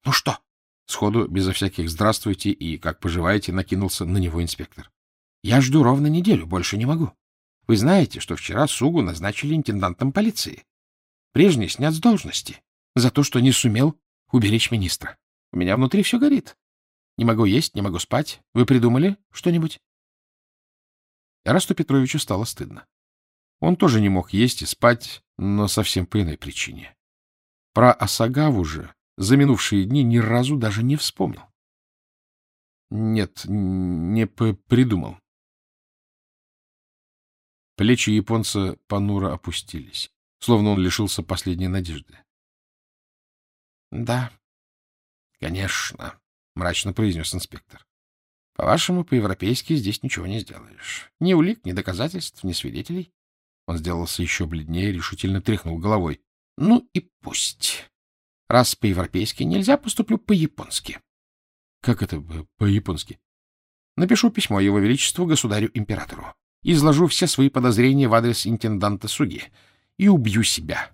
— Ну что? — сходу, безо всяких «здравствуйте» и «как поживаете» накинулся на него инспектор. — Я жду ровно неделю, больше не могу. Вы знаете, что вчера Сугу назначили интендантом полиции. Прежний снят с должности за то, что не сумел уберечь министра. У меня внутри все горит. Не могу есть, не могу спать. Вы придумали что-нибудь? Расту Петровичу стало стыдно. Он тоже не мог есть и спать, но совсем по иной причине. Про Асагаву же за минувшие дни ни разу даже не вспомнил. Нет, не придумал. Плечи японца понуро опустились, словно он лишился последней надежды. — Да, конечно, — мрачно произнес инспектор. — По-вашему, по-европейски здесь ничего не сделаешь. Ни улик, ни доказательств, ни свидетелей. Он сделался еще бледнее, решительно тряхнул головой. — Ну и пусть. Раз по-европейски нельзя, поступлю по-японски. — Как это по-японски? — Напишу письмо Его Величеству Государю-Императору. Изложу все свои подозрения в адрес интенданта Суги и убью себя.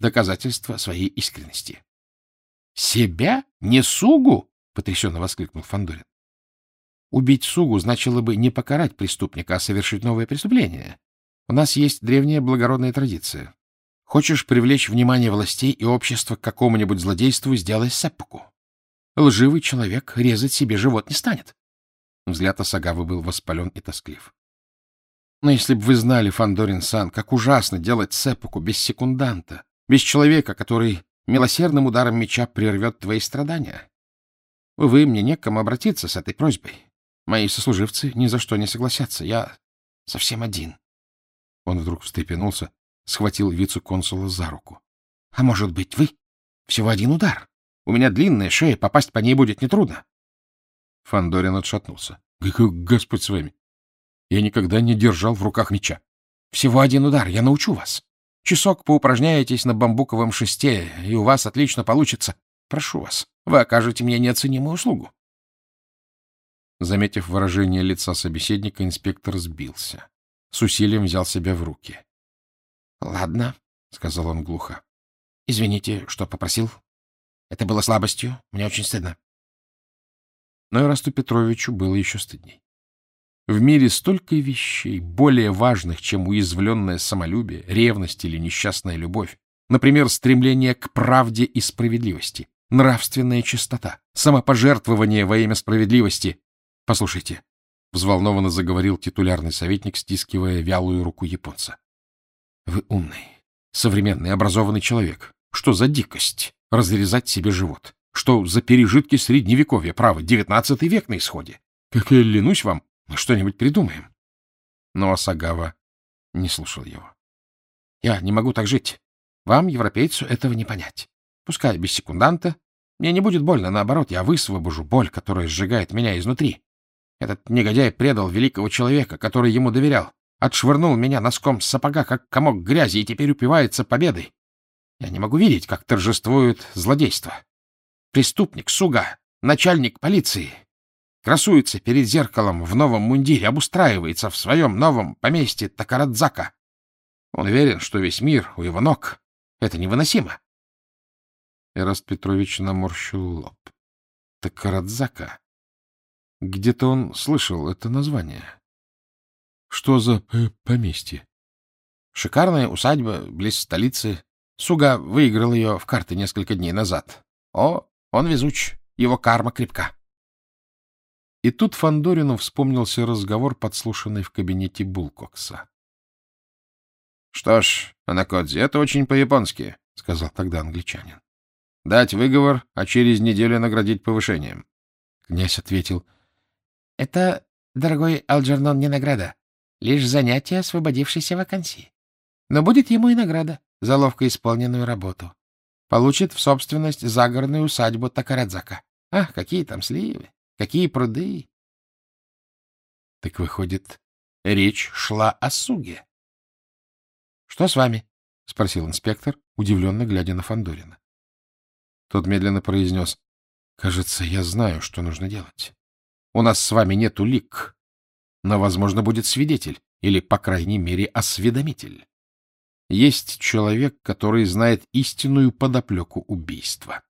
Доказательство своей искренности. — Себя? Не Сугу? — потрясенно воскликнул Фандорин. Убить Сугу значило бы не покарать преступника, а совершить новое преступление. У нас есть древняя благородная традиция. Хочешь привлечь внимание властей и общества к какому-нибудь злодейству, сделай сеппуку. Лживый человек резать себе живот не станет. Взгляд Асагавы был воспален и тосклив. Но если бы вы знали, Фандорин-сан, как ужасно делать сеппуку без секунданта, без человека, который милосердным ударом меча прервет твои страдания. Увы, мне не к кому обратиться с этой просьбой. Мои сослуживцы ни за что не согласятся. Я совсем один. Он вдруг встрепенулся, схватил вице-консула за руку. — А может быть, вы? Всего один удар. У меня длинная шея, попасть по ней будет нетрудно. Фандорин отшатнулся. — Господь с вами! Я никогда не держал в руках меча. Всего один удар, я научу вас. Часок поупражняетесь на бамбуковом шесте, и у вас отлично получится. Прошу вас, вы окажете мне неоценимую услугу. Заметив выражение лица собеседника, инспектор сбился. С усилием взял себя в руки. — Ладно, — сказал он глухо. — Извините, что попросил. Это было слабостью. Мне очень стыдно. Но Ирасту Петровичу было еще стыдней. В мире столько вещей, более важных, чем уязвленное самолюбие, ревность или несчастная любовь. Например, стремление к правде и справедливости, нравственная чистота, самопожертвование во имя справедливости. Послушайте, — взволнованно заговорил титулярный советник, стискивая вялую руку японца. — Вы умный, современный, образованный человек. Что за дикость разрезать себе живот? Что за пережитки средневековья, право, девятнадцатый век на исходе? Как я ленусь вам, мы что-нибудь придумаем. Но Асагава не слушал его. — Я не могу так жить. Вам, европейцу, этого не понять. Пускай без секунданта. Мне не будет больно, наоборот, я высвобожу боль, которая сжигает меня изнутри. Этот негодяй предал великого человека, который ему доверял, отшвырнул меня носком сапога, как комок грязи, и теперь упивается победой. Я не могу видеть, как торжествует злодейство. Преступник, суга, начальник полиции, красуется перед зеркалом в новом мундире, обустраивается в своем новом поместье Такарадзака. Он уверен, что весь мир у его ног. Это невыносимо. Эраст Петрович наморщил лоб. Такарадзака. Где-то он слышал это название. Что за поместье? Шикарная усадьба близ столицы. Суга выиграл ее в карты несколько дней назад. О, он везуч, его карма крепка. И тут Фандорину вспомнился разговор, подслушанный в кабинете Булкокса. — Что ж, Анакодзи, это очень по-японски, — сказал тогда англичанин. — Дать выговор, а через неделю наградить повышением. Князь ответил. — Это, дорогой Алджернон, не награда, лишь занятие освободившейся вакансии. Но будет ему и награда за ловко исполненную работу. Получит в собственность загородную усадьбу Такарадзака. Ах, какие там сливы! Какие пруды? Так выходит, речь шла о суге. — Что с вами? — спросил инспектор, удивленно глядя на Фандорина. Тот медленно произнес. — Кажется, я знаю, что нужно делать. У нас с вами нет улик, но, возможно, будет свидетель или, по крайней мере, осведомитель. Есть человек, который знает истинную подоплеку убийства.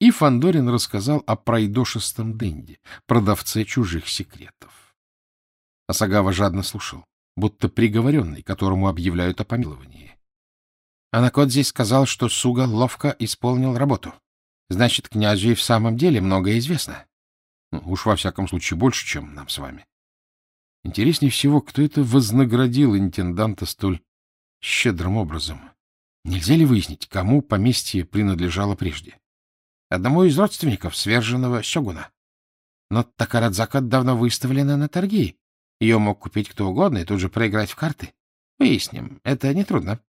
И Фандорин рассказал о пройдошестом Дэнди, продавце чужих секретов. Асагава жадно слушал, будто приговоренный, которому объявляют о помиловании. Анакодзи сказал, что Суга ловко исполнил работу. Значит, князю и в самом деле многое известно. Ну, уж во всяком случае больше, чем нам с вами. Интереснее всего, кто это вознаградил интенданта столь щедрым образом. Нельзя ли выяснить, кому поместье принадлежало прежде? Одному из родственников сверженного сёгуна. Но Такарадзака давно выставлена на торги. Ее мог купить кто угодно и тут же проиграть в карты. Выясним, это нетрудно.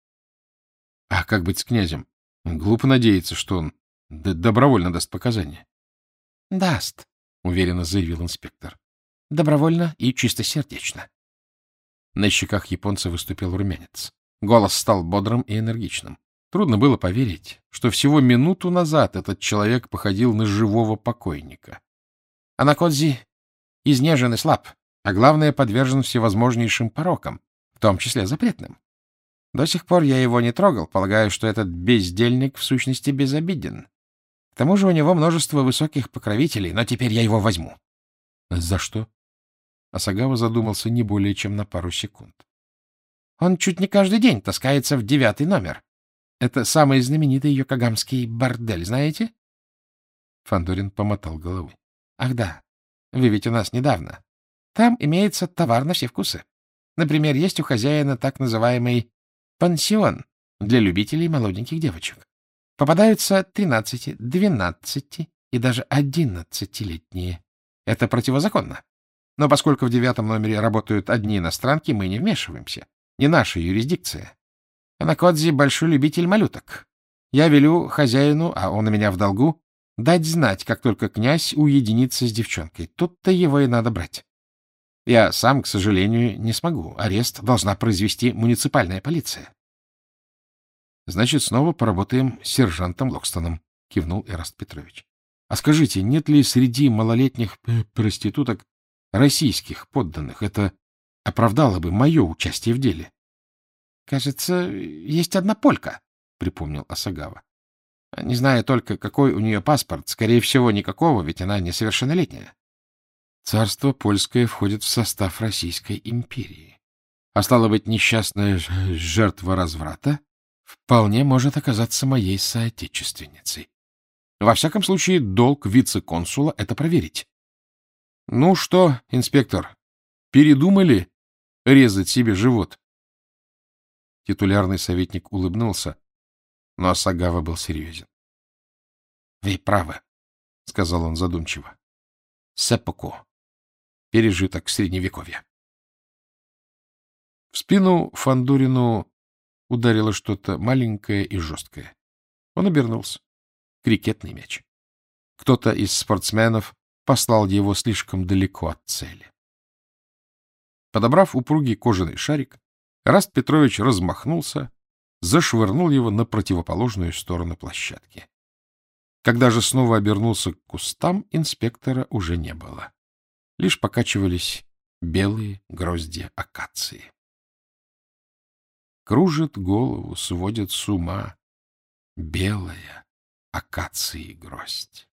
А как быть с князем? Глупо надеяться, что он добровольно даст показания. — Даст, — уверенно заявил инспектор. — Добровольно и чистосердечно. На щеках японца выступил румянец. Голос стал бодрым и энергичным. Трудно было поверить, что всего минуту назад этот человек походил на живого покойника. Анакодзи изнежен и слаб, а главное, подвержен всевозможнейшим порокам, в том числе запретным. До сих пор я его не трогал, полагая, что этот бездельник в сущности безобиден. К тому же у него множество высоких покровителей, но теперь я его возьму. — За что? Асагава задумался не более чем на пару секунд. — Он чуть не каждый день таскается в девятый номер. Это самый знаменитый йокогамский бордель, знаете? Фандорин помотал головой. — Ах да, вы ведь у нас недавно. Там имеется товар на все вкусы. Например, есть у хозяина так называемый пансион для любителей молоденьких девочек. Попадаются тринадцати, двенадцати и даже одиннадцатилетние. Это противозаконно. Но поскольку в девятом номере работают одни иностранки, мы не вмешиваемся. Не наша юрисдикция. Анакодзи — большой любитель малюток. Я велю хозяину, а он у меня в долгу, дать знать, как только князь уединится с девчонкой. Тут-то его и надо брать. Я сам, к сожалению, не смогу. Арест должна произвести муниципальная полиция. — Значит, снова поработаем с сержантом Локстоном, — кивнул Эраст Петрович. — А скажите, нет ли среди малолетних проституток российских подданных? Это оправдало бы мое участие в деле. — Кажется, есть одна полька, — припомнил Асагава. — Не знаю только, какой у нее паспорт. Скорее всего, никакого, ведь она несовершеннолетняя. Царство польское входит в состав Российской империи. А стало быть, несчастная жертва разврата вполне может оказаться моей соотечественницей. Во всяком случае, долг вице-консула — это проверить. Ну что, инспектор, передумали резать себе живот? Титулярный советник улыбнулся, но Асагава был серьезен. — Вы правы, — сказал он задумчиво. — Сеппоку. Пережиток Средневековья. В спину Фандурину ударило что-то маленькое и жесткое. Он обернулся. Крикетный мяч. Кто-то из спортсменов послал его слишком далеко от цели. Подобрав упругий кожаный шарик, Раст Петрович размахнулся, зашвырнул его на противоположную сторону площадки. Когда же снова обернулся к кустам, инспектора уже не было. Лишь покачивались белые грозди акации. Кружит голову, сводит с ума белая акации гроздь.